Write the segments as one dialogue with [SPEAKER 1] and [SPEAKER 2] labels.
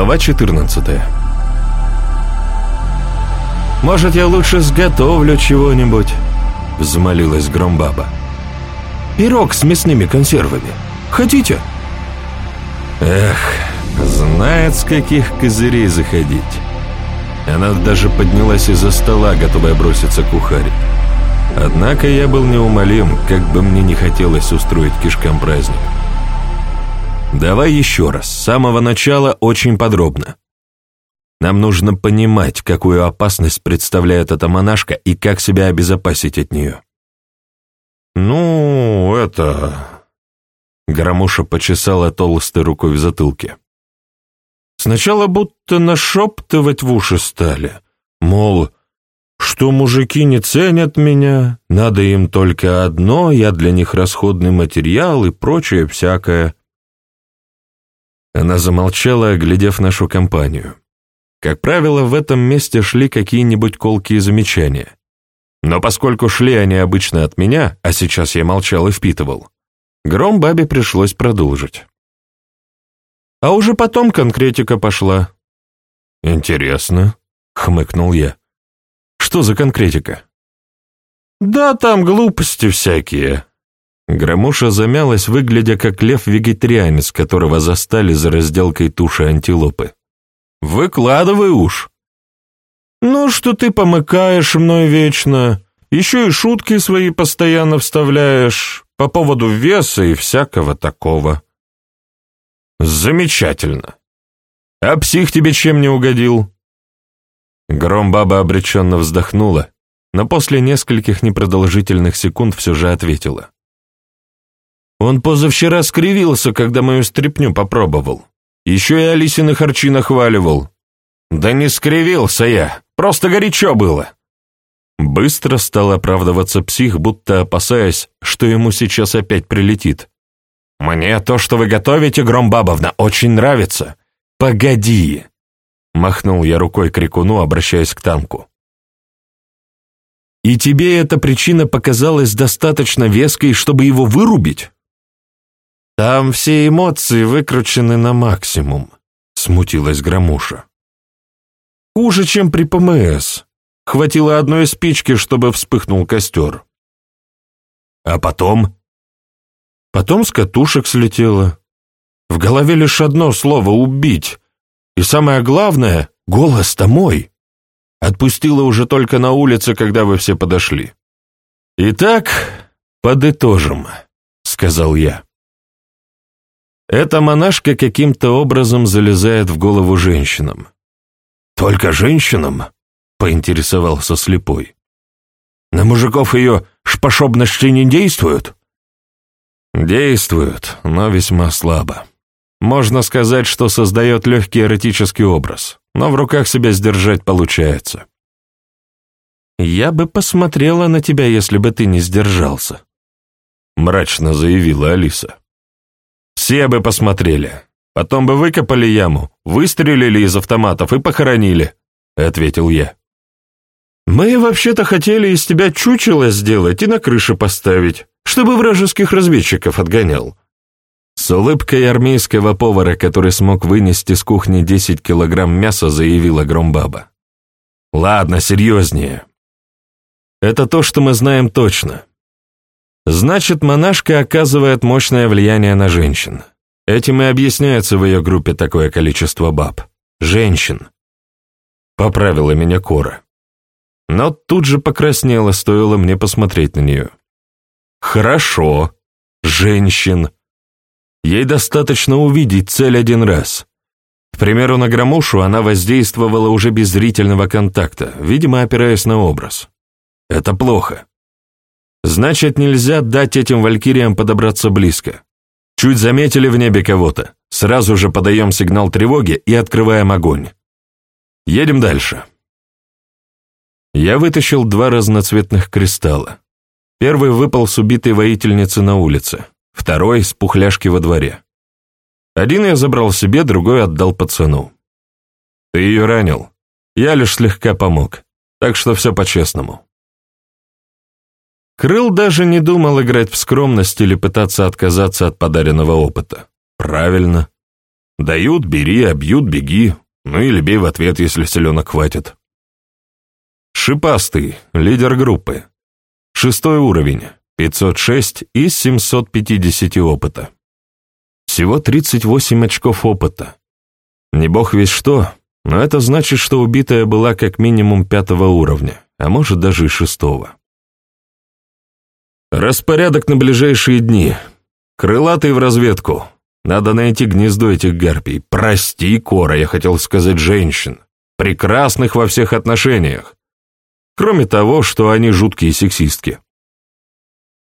[SPEAKER 1] Глава 14 «Может, я лучше сготовлю чего-нибудь?» — взмолилась Громбаба. «Пирог с мясными консервами. Хотите?» Эх, знает, с каких козырей заходить. Она даже поднялась из-за стола, готовая броситься к ухаре. Однако я был неумолим, как бы мне не хотелось устроить кишкам праздник. Давай еще раз, с самого начала очень подробно. Нам нужно понимать, какую опасность представляет эта монашка и как себя обезопасить от нее. «Ну, это...» Громуша почесала толстой рукой в затылке. «Сначала будто нашептывать в уши стали, мол, что мужики не ценят меня, надо им только одно, я для них расходный материал и прочее всякое». Она замолчала, оглядев нашу компанию. Как правило, в этом месте шли какие-нибудь колкие замечания. Но поскольку шли они обычно от меня, а сейчас я молчал и впитывал, гром бабе пришлось продолжить. А уже потом конкретика пошла. «Интересно», — хмыкнул я. «Что за конкретика?» «Да там глупости всякие», Громуша замялась, выглядя как лев-вегетарианец, которого застали за разделкой туши антилопы. «Выкладывай уж!» «Ну, что ты помыкаешь мной вечно, еще и шутки свои постоянно вставляешь по поводу веса и всякого такого». «Замечательно! А псих тебе чем не угодил?» Громбаба обреченно вздохнула, но после нескольких непродолжительных секунд все же ответила. Он позавчера скривился, когда мою стряпню попробовал. Еще и Алисины харчи нахваливал. Да не скривился я, просто горячо было. Быстро стал оправдываться псих, будто опасаясь, что ему сейчас опять прилетит. «Мне то, что вы готовите, Громбабовна, очень нравится. Погоди!» Махнул я рукой крикуну, обращаясь к танку. «И тебе эта причина показалась достаточно веской, чтобы его вырубить?» «Там все эмоции выкручены на максимум», — смутилась Громуша. «Хуже, чем при ПМС. Хватило одной спички, чтобы вспыхнул костер». «А потом?» «Потом с катушек слетело. В голове лишь одно слово — убить. И самое главное — голос-то мой. Отпустила уже только на улице, когда вы все подошли». «Итак, подытожим», — сказал я. Эта монашка каким-то образом залезает в голову женщинам. «Только женщинам?» — поинтересовался слепой. «На мужиков ее шпашобности не действуют?» «Действуют, но весьма слабо. Можно сказать, что создает легкий эротический образ, но в руках себя сдержать получается». «Я бы посмотрела на тебя, если бы ты не сдержался», — мрачно заявила Алиса. Все бы посмотрели. Потом бы выкопали яму, выстрелили из автоматов и похоронили», — ответил я. «Мы вообще-то хотели из тебя чучело сделать и на крыше поставить, чтобы вражеских разведчиков отгонял». С улыбкой армейского повара, который смог вынести с кухни 10 килограмм мяса, заявила Громбаба. «Ладно, серьезнее. Это то, что мы знаем точно. Значит, монашка оказывает мощное влияние на женщин. Этим и объясняется в ее группе такое количество баб. Женщин. Поправила меня Кора. Но тут же покраснела, стоило мне посмотреть на нее. Хорошо. Женщин. Ей достаточно увидеть цель один раз. К примеру, на Громушу она воздействовала уже без зрительного контакта, видимо, опираясь на образ. Это плохо. Значит, нельзя дать этим валькириям подобраться близко. Чуть заметили в небе кого-то, сразу же подаем сигнал тревоги и открываем огонь. Едем дальше. Я вытащил два разноцветных кристалла. Первый выпал с убитой воительницы на улице, второй — с пухляшки во дворе. Один я забрал себе, другой отдал пацану. Ты ее ранил. Я лишь слегка помог, так что все по-честному. Крыл даже не думал играть в скромность или пытаться отказаться от подаренного опыта. Правильно. Дают — бери, а бьют — беги. Ну или бей в ответ, если селенок хватит. Шипастый, лидер группы. Шестой уровень, 506 из 750 опыта. Всего 38 очков опыта. Не бог весь что, но это значит, что убитая была как минимум пятого уровня, а может даже и шестого. Распорядок на ближайшие дни. Крылатый в разведку. Надо найти гнездо этих гарпий. Прости, Кора, я хотел сказать женщин. Прекрасных во всех отношениях. Кроме того, что они жуткие сексистки.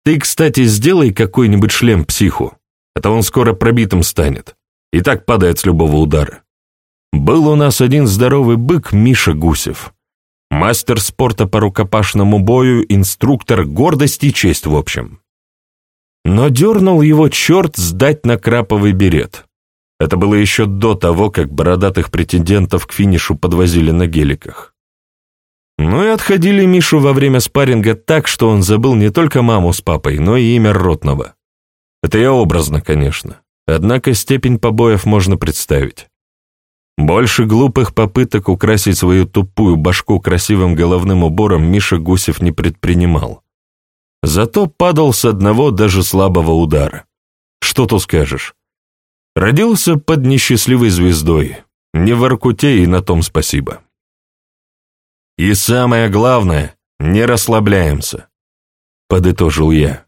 [SPEAKER 1] Ты, кстати, сделай какой-нибудь шлем психу, а то он скоро пробитым станет. И так падает с любого удара. Был у нас один здоровый бык Миша Гусев. Мастер спорта по рукопашному бою, инструктор, гордость и честь в общем. Но дернул его черт сдать на краповый берет. Это было еще до того, как бородатых претендентов к финишу подвозили на геликах. Ну и отходили Мишу во время спарринга так, что он забыл не только маму с папой, но и имя Ротного. Это я образно, конечно. Однако степень побоев можно представить. Больше глупых попыток украсить свою тупую башку красивым головным убором Миша Гусев не предпринимал. Зато падал с одного даже слабого удара. Что тут скажешь? Родился под несчастливой звездой. Не в Аркуте и на том спасибо. И самое главное, не расслабляемся, подытожил я.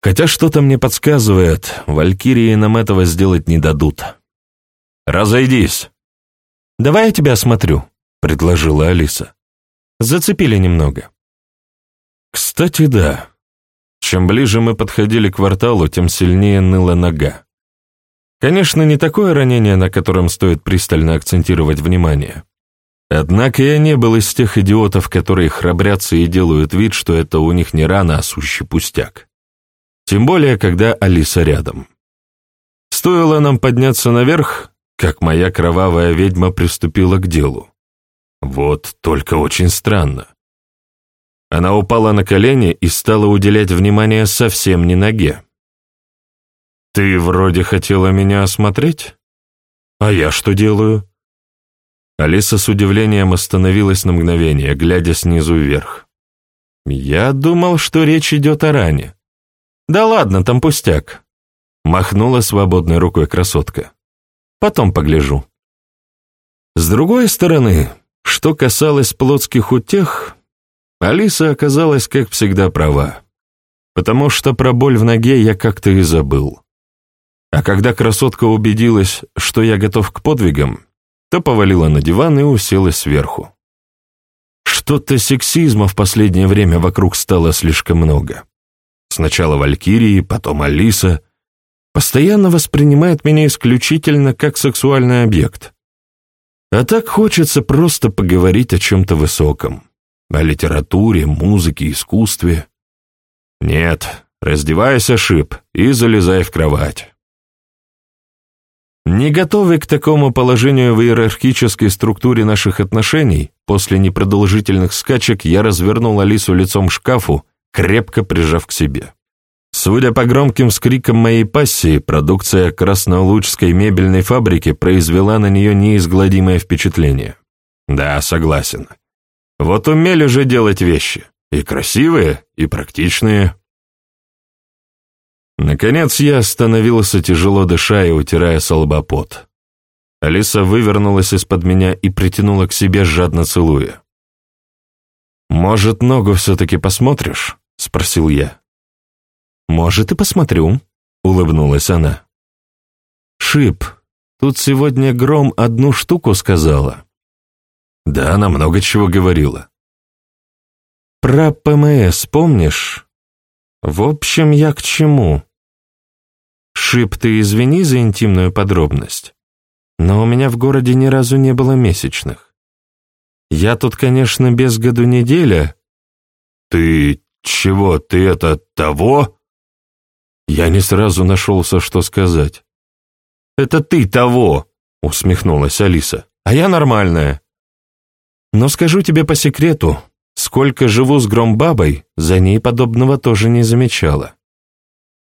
[SPEAKER 1] Хотя что-то мне подсказывает, валькирии нам этого сделать не дадут. Разойдись. Давай я тебя осмотрю, предложила Алиса. Зацепили немного. Кстати, да. Чем ближе мы подходили к кварталу, тем сильнее ныла нога. Конечно, не такое ранение, на котором стоит пристально акцентировать внимание. Однако я не был из тех идиотов, которые храбрятся и делают вид, что это у них не рана, а сущий пустяк. Тем более, когда Алиса рядом. Стоило нам подняться наверх, как моя кровавая ведьма приступила к делу. Вот только очень странно. Она упала на колени и стала уделять внимание совсем не ноге. «Ты вроде хотела меня осмотреть? А я что делаю?» Алиса с удивлением остановилась на мгновение, глядя снизу вверх. «Я думал, что речь идет о ране». «Да ладно, там пустяк», — махнула свободной рукой красотка. «Потом погляжу». С другой стороны, что касалось плотских утех, Алиса оказалась, как всегда, права, потому что про боль в ноге я как-то и забыл. А когда красотка убедилась, что я готов к подвигам, то повалила на диван и уселась сверху. Что-то сексизма в последнее время вокруг стало слишком много. Сначала Валькирии, потом Алиса. Постоянно воспринимает меня исключительно как сексуальный объект. А так хочется просто поговорить о чем-то высоком о литературе, музыке, искусстве. Нет, раздевайся, шип, и залезай в кровать. Не готовый к такому положению в иерархической структуре наших отношений, после непродолжительных скачек я развернул Алису лицом к шкафу, крепко прижав к себе. Судя по громким вскрикам моей пассии, продукция краснолучской мебельной фабрики произвела на нее неизгладимое впечатление. Да, согласен. Вот умели же делать вещи. И красивые, и практичные. Наконец я остановился, тяжело дыша и утирая со Алиса вывернулась из-под меня и притянула к себе, жадно целуя. «Может, ногу все-таки посмотришь?» — спросил я. «Может, и посмотрю», — улыбнулась она. «Шип, тут сегодня Гром одну штуку сказала. Да, она много чего говорила. Про ПМС помнишь? В общем, я к чему? Шип, ты извини за интимную подробность, но у меня в городе ни разу не было месячных. Я тут, конечно, без году неделя. Ты чего, ты это того? Я не сразу нашелся, что сказать. «Это ты того!» — усмехнулась Алиса. «А я нормальная. Но скажу тебе по секрету, сколько живу с Громбабой, за ней подобного тоже не замечала.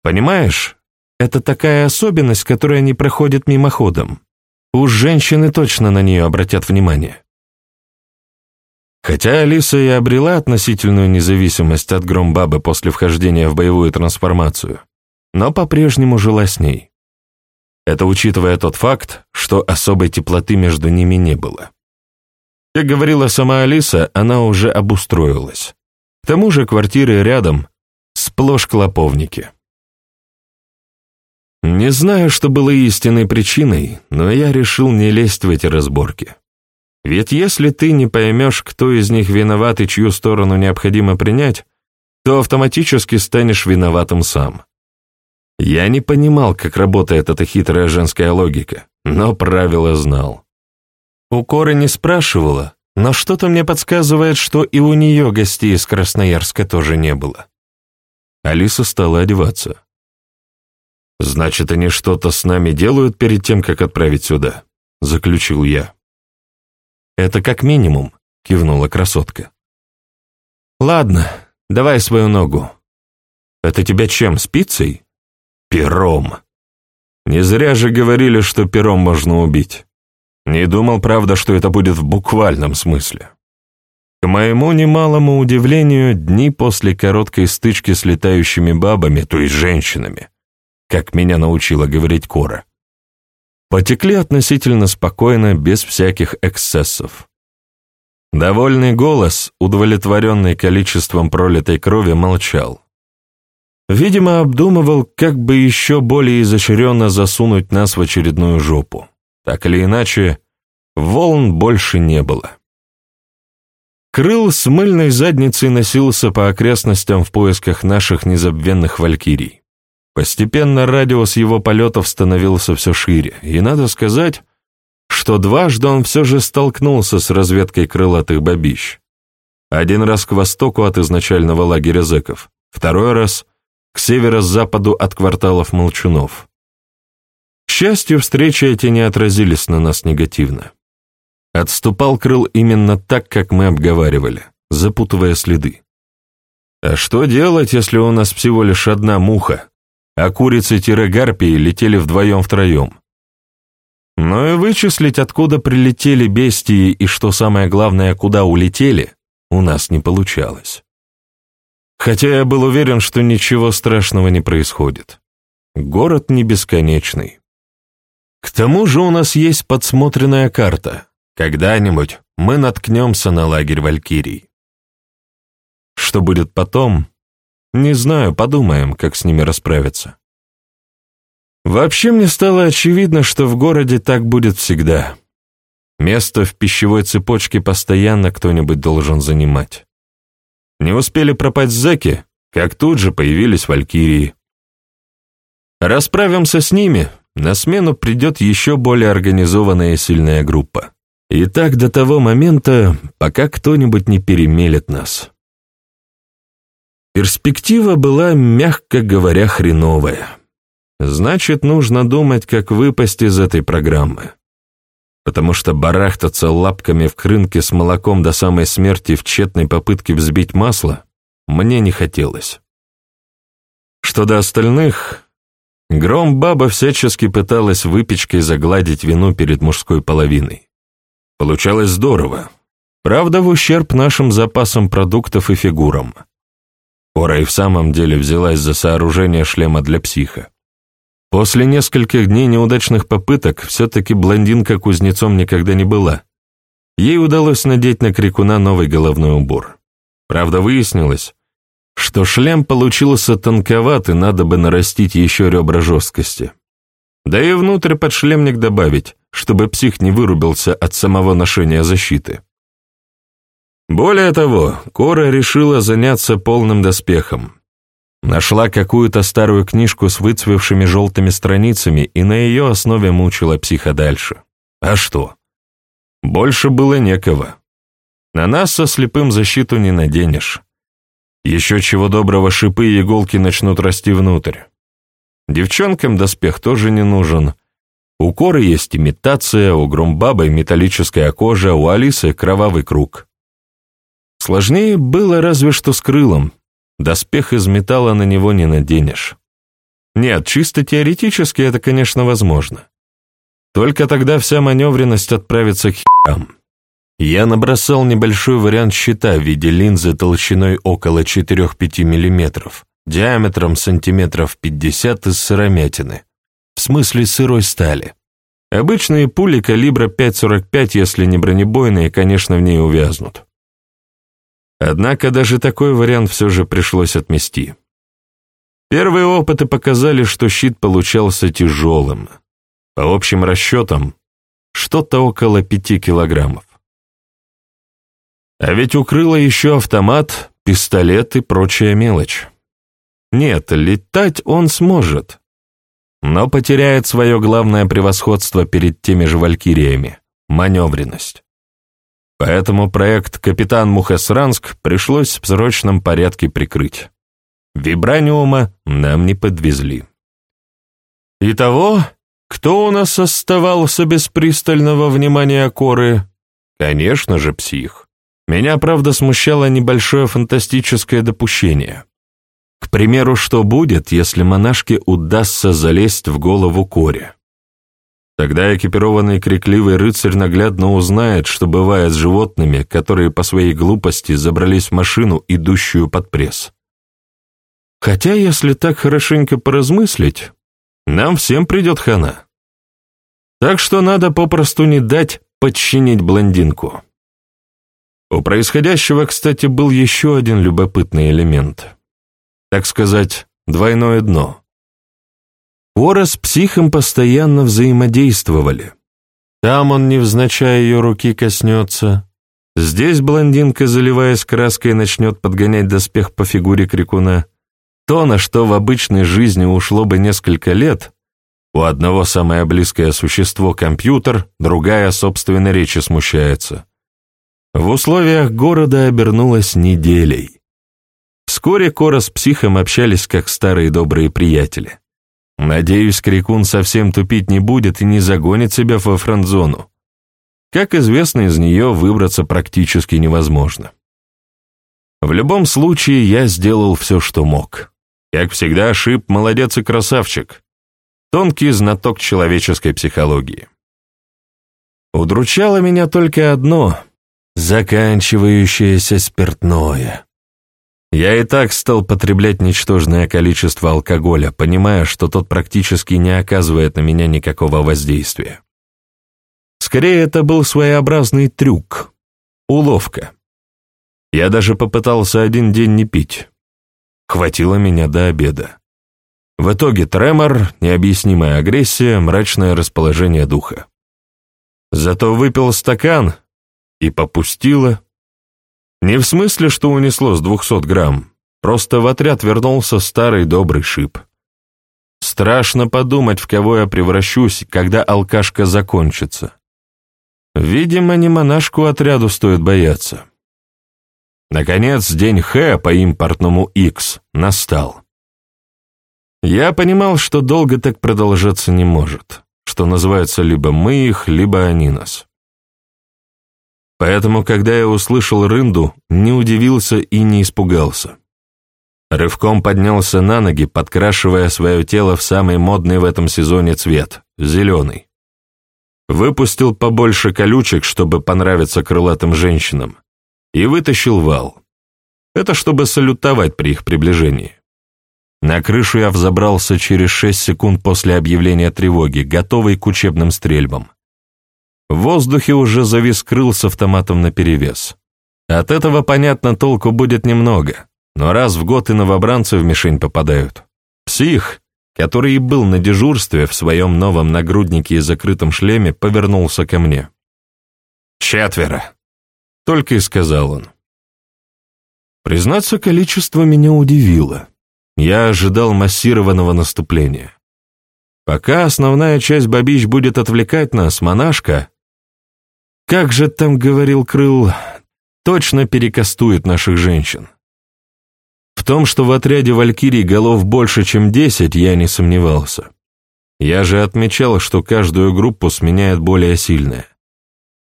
[SPEAKER 1] Понимаешь, это такая особенность, которая не проходит мимоходом. Уж женщины точно на нее обратят внимание. Хотя Алиса и обрела относительную независимость от Громбабы после вхождения в боевую трансформацию, но по-прежнему жила с ней. Это учитывая тот факт, что особой теплоты между ними не было. Как говорила сама Алиса, она уже обустроилась. К тому же квартиры рядом, сплошь клоповники. Не знаю, что было истинной причиной, но я решил не лезть в эти разборки. Ведь если ты не поймешь, кто из них виноват и чью сторону необходимо принять, то автоматически станешь виноватым сам. Я не понимал, как работает эта хитрая женская логика, но правила знал. У Коры не спрашивала, но что-то мне подсказывает, что и у нее гостей из Красноярска тоже не было. Алиса стала одеваться. «Значит, они что-то с нами делают перед тем, как отправить сюда», — заключил я. «Это как минимум», — кивнула красотка. «Ладно, давай свою ногу». «Это тебя чем, спицей?» «Пером». Не зря же говорили, что пером можно убить. Не думал, правда, что это будет в буквальном смысле. К моему немалому удивлению, дни после короткой стычки с летающими бабами, то есть женщинами, как меня научила говорить Кора, потекли относительно спокойно, без всяких эксцессов. Довольный голос, удовлетворенный количеством пролитой крови, молчал. Видимо, обдумывал, как бы еще более изощренно засунуть нас в очередную жопу. Так или иначе, волн больше не было. Крыл с мыльной задницей носился по окрестностям в поисках наших незабвенных валькирий. Постепенно радиус его полетов становился все шире, и надо сказать, что дважды он все же столкнулся с разведкой крылатых бабищ. Один раз к востоку от изначального лагеря зэков, второй раз к северо-западу от кварталов молчунов. К счастью, встречи эти не отразились на нас негативно. Отступал крыл именно так, как мы обговаривали, запутывая следы. А что делать, если у нас всего лишь одна муха, а курицы-гарпии летели вдвоем-втроем. Но и вычислить, откуда прилетели бестии и, что самое главное, куда улетели, у нас не получалось. Хотя я был уверен, что ничего страшного не происходит. Город не бесконечный. К тому же у нас есть подсмотренная карта. Когда-нибудь мы наткнемся на лагерь Валькирий. Что будет потом, не знаю, подумаем, как с ними расправиться. Вообще мне стало очевидно, что в городе так будет всегда. Место в пищевой цепочке постоянно кто-нибудь должен занимать. Не успели пропасть зэки, как тут же появились валькирии. Расправимся с ними, на смену придет еще более организованная и сильная группа. И так до того момента, пока кто-нибудь не перемелет нас. Перспектива была, мягко говоря, хреновая. Значит, нужно думать, как выпасть из этой программы. Потому что барахтаться лапками в крынке с молоком до самой смерти в тщетной попытке взбить масло мне не хотелось. Что до остальных, Гром-баба всячески пыталась выпечкой загладить вину перед мужской половиной. Получалось здорово. Правда, в ущерб нашим запасам продуктов и фигурам. Кора и в самом деле взялась за сооружение шлема для психа. После нескольких дней неудачных попыток все-таки блондинка кузнецом никогда не была. Ей удалось надеть на крикуна новый головной убор. Правда, выяснилось, что шлем получился тонковат и надо бы нарастить еще ребра жесткости. Да и внутрь подшлемник добавить, чтобы псих не вырубился от самого ношения защиты. Более того, Кора решила заняться полным доспехом. Нашла какую-то старую книжку с выцвевшими желтыми страницами и на ее основе мучила психа дальше. А что? Больше было некого. На нас со слепым защиту не наденешь. Еще чего доброго шипы и иголки начнут расти внутрь. Девчонкам доспех тоже не нужен. У Коры есть имитация, у Громбабы металлическая кожа, у Алисы кровавый круг. Сложнее было разве что с крылом. Доспех из металла на него не наденешь. Нет, чисто теоретически это, конечно, возможно. Только тогда вся маневренность отправится к херам. Я набросал небольшой вариант щита в виде линзы толщиной около 4-5 мм, диаметром сантиметров 50 из сыромятины, в смысле сырой стали. Обычные пули калибра 5,45, если не бронебойные, конечно, в ней увязнут. Однако даже такой вариант все же пришлось отмести. Первые опыты показали, что щит получался тяжелым. По общим расчетам, что-то около пяти килограммов. А ведь укрыло еще автомат, пистолет и прочая мелочь. Нет, летать он сможет, но потеряет свое главное превосходство перед теми же валькириями — маневренность. Поэтому проект «Капитан Мухасранск» пришлось в срочном порядке прикрыть. Вибраниума нам не подвезли. Итого, кто у нас оставался без пристального внимания Коры? Конечно же, псих. Меня, правда, смущало небольшое фантастическое допущение. К примеру, что будет, если монашке удастся залезть в голову Коре? Тогда экипированный крикливый рыцарь наглядно узнает, что бывает с животными, которые по своей глупости забрались в машину, идущую под пресс. Хотя, если так хорошенько поразмыслить, нам всем придет хана. Так что надо попросту не дать подчинить блондинку. У происходящего, кстати, был еще один любопытный элемент. Так сказать, двойное дно. Ора с психом постоянно взаимодействовали. Там он невзначай ее руки коснется. Здесь блондинка, заливаясь краской, начнет подгонять доспех по фигуре крикуна. То, на что в обычной жизни ушло бы несколько лет, у одного самое близкое существо — компьютер, другая собственной речи смущается в условиях города обернулась неделей. Вскоре Кора с психом общались как старые добрые приятели. Надеюсь, Крикун совсем тупить не будет и не загонит себя во френдзону. Как известно, из нее выбраться практически невозможно. В любом случае, я сделал все, что мог. Как всегда, Шип молодец и красавчик. Тонкий знаток человеческой психологии. Удручало меня только одно — заканчивающееся спиртное. Я и так стал потреблять ничтожное количество алкоголя, понимая, что тот практически не оказывает на меня никакого воздействия. Скорее, это был своеобразный трюк, уловка. Я даже попытался один день не пить. Хватило меня до обеда. В итоге тремор, необъяснимая агрессия, мрачное расположение духа. Зато выпил стакан, и попустила. Не в смысле, что унесло с двухсот грамм, просто в отряд вернулся старый добрый шип. Страшно подумать, в кого я превращусь, когда алкашка закончится. Видимо, не монашку отряду стоит бояться. Наконец, день Х по импортному X настал. Я понимал, что долго так продолжаться не может, что называется либо мы их, либо они нас. Поэтому, когда я услышал рынду, не удивился и не испугался. Рывком поднялся на ноги, подкрашивая свое тело в самый модный в этом сезоне цвет — зеленый. Выпустил побольше колючек, чтобы понравиться крылатым женщинам, и вытащил вал. Это чтобы салютовать при их приближении. На крышу я взобрался через шесть секунд после объявления тревоги, готовый к учебным стрельбам. В воздухе уже завис крыл с автоматом наперевес. От этого, понятно, толку будет немного, но раз в год и новобранцы в мишень попадают. Псих, который и был на дежурстве в своем новом нагруднике и закрытом шлеме, повернулся ко мне. «Четверо», — только и сказал он. Признаться, количество меня удивило. Я ожидал массированного наступления. Пока основная часть бабищ будет отвлекать нас, монашка, как же там говорил Крыл, точно перекастует наших женщин. В том, что в отряде Валькирий голов больше, чем десять, я не сомневался. Я же отмечал, что каждую группу сменяет более сильная.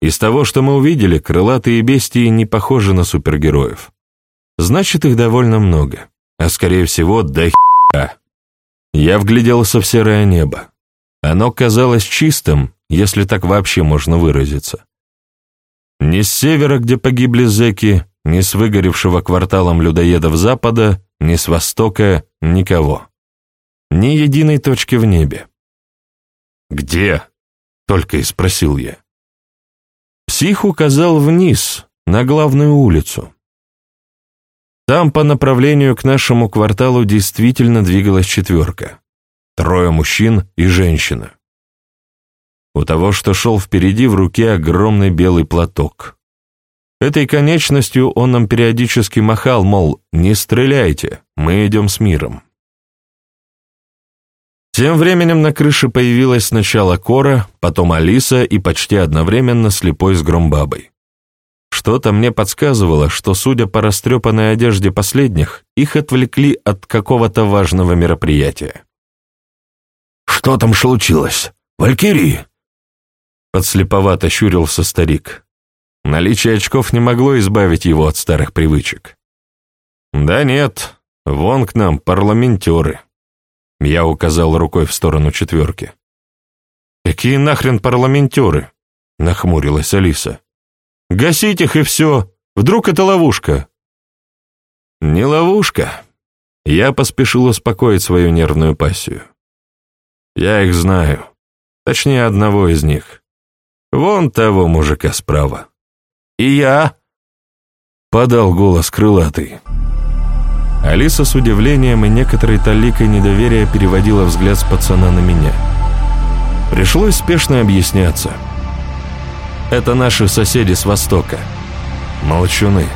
[SPEAKER 1] Из того, что мы увидели, крылатые бестии не похожи на супергероев. Значит, их довольно много, а скорее всего, до хера. Я вгляделся в серое небо. Оно казалось чистым, если так вообще можно выразиться. Ни с севера, где погибли зэки, ни с выгоревшего кварталом людоедов запада, ни с востока никого. Ни единой точки в небе. «Где?» — только и спросил я. Псих указал вниз, на главную улицу. Там по направлению к нашему кварталу действительно двигалась четверка. Трое мужчин и женщина. У того, что шел впереди, в руке огромный белый платок. Этой конечностью он нам периодически махал, мол, не стреляйте, мы идем с миром. Тем временем на крыше появилась сначала Кора, потом Алиса и почти одновременно слепой с Громбабой. Что-то мне подсказывало, что, судя по растрепанной одежде последних, их отвлекли от какого-то важного мероприятия.
[SPEAKER 2] «Что там случилось? Валькирии?»
[SPEAKER 1] Подслеповато щурился старик. Наличие очков не могло избавить его от старых привычек. «Да нет, вон к нам парламентеры». Я указал рукой в сторону четверки. «Какие нахрен парламентеры?» — нахмурилась Алиса. «Гасить их и все. Вдруг это ловушка?» «Не ловушка». Я поспешил успокоить свою нервную пассию. «Я их знаю. Точнее, одного из них. Вон того мужика справа». «И я?» — подал голос крылатый. Алиса с удивлением и некоторой таликой недоверия переводила взгляд с пацана на меня. Пришлось спешно объясняться. «Это наши соседи с востока. Молчуны».